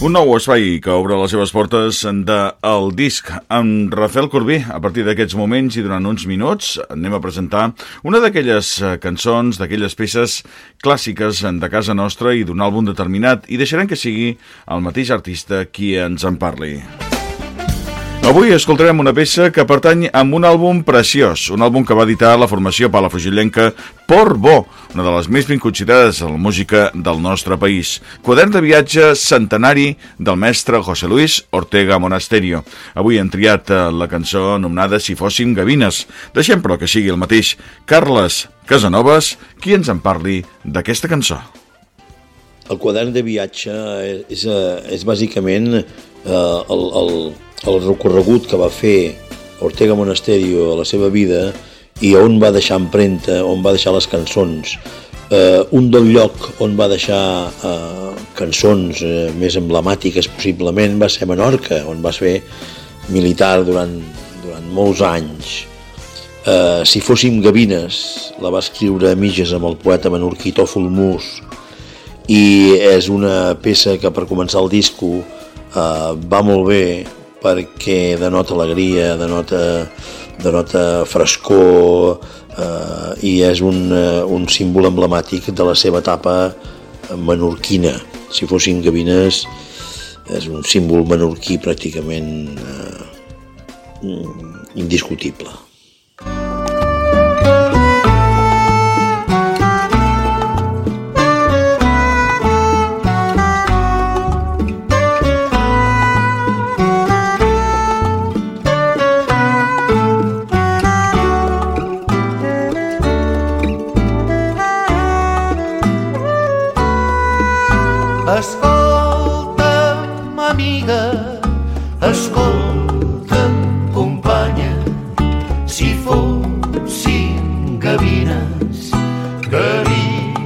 Un nou espai que obre les seves portes de El Disc amb Rafael Corbí. A partir d'aquests moments i durant uns minuts anem a presentar una d'aquelles eh, cançons, d'aquelles peces clàssiques de casa nostra i d'un àlbum determinat i deixarem que sigui el mateix artista qui ens en parli. Avui escoltarem una peça que pertany a un àlbum preciós, un àlbum que va editar la formació palafrugillenca Port Bo, una de les més ben considerades en la música del nostre país. Quadern de viatge centenari del mestre José Luis Ortega Monasterio. Avui hem triat eh, la cançó anomenada Si fóssim gavines. Deixem però que sigui el mateix Carles Casanovas qui ens en parli d'aquesta cançó. El quadern de viatge és, eh, és bàsicament eh, el, el, el recorregut que va fer Ortega Monasterio a la seva vida i on va deixar empremta, on va deixar les cançons. Eh, un del lloc on va deixar eh, cançons eh, més emblemàtiques possiblement va ser Menorca, on va ser militar durant, durant molts anys. Eh, si fóssim gavines, la va escriure a mitges amb el poeta menorquí Tòfol Mus i és una peça que per començar el disco eh, va molt bé perquè denota alegria, denota, denota frescor eh, i és un, eh, un símbol emblemàtic de la seva etapa menorquina. Si fossin gavines, és un símbol menorquí pràcticament eh, indiscutible. Amiga, escolta'm, companya, si fossin gavines, gavinetes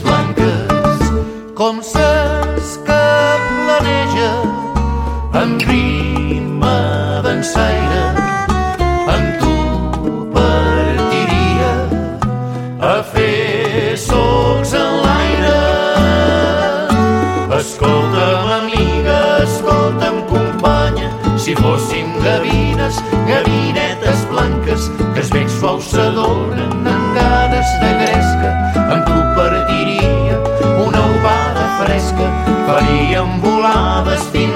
blanques, com ses si fóssim gavines, gavinetes blanques, que els becs suaus s'adoren amb ganes de gresca, amb tu partiria una ovada fresca, faríem volades fins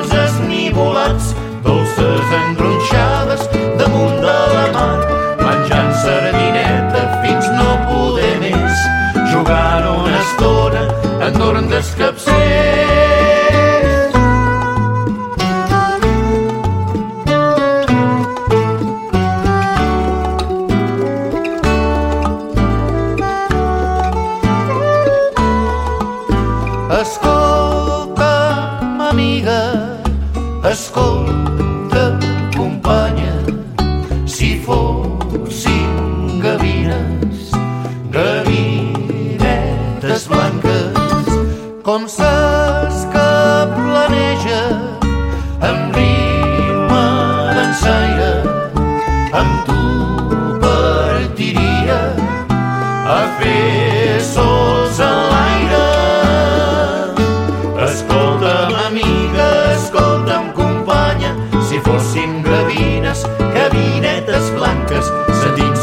escolta'm, companya, si fossin gavines, gavinetes blanques, com ses que planeja amb rima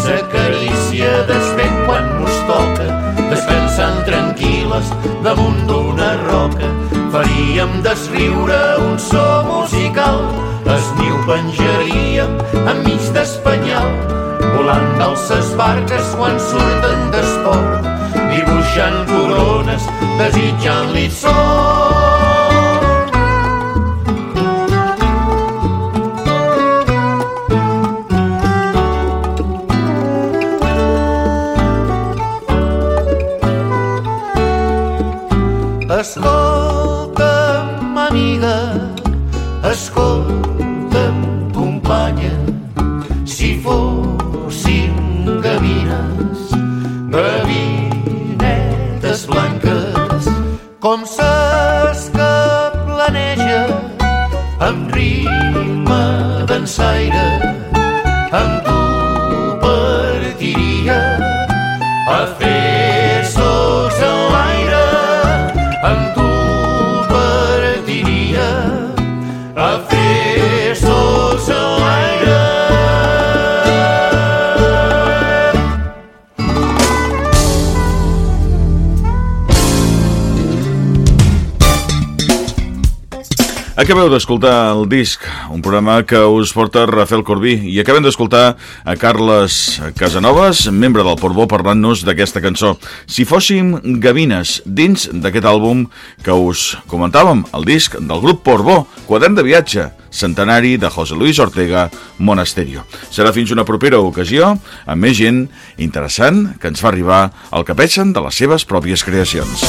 sa carícia desfent quan mos toca, descansant tranquil·les damunt d'una roca, faríem desriure un so musical, es niu penjaríem enmig d'espanyol, volant d'alces barques quan surten d'esport, dibuixant corones, desitjant-li sort. Escolta'm, amiga, escolta'm, companya, si fossin gavines, gavinetes blanques, com ses que planeja amb rima d'ensaire, amb Acabeu d'escoltar el disc, un programa que us porta Rafael Corbí i acabem d'escoltar a Carles Casanovas, membre del Portbó, parlant-nos d'aquesta cançó. Si fóssim gavines, dins d'aquest àlbum que us comentàvem, el disc del grup Portbó, quadern de viatge, centenari de José Luis Ortega Monasterio. Serà fins una propera ocasió amb més gent interessant que ens fa arribar el que pensen de les seves pròpies creacions.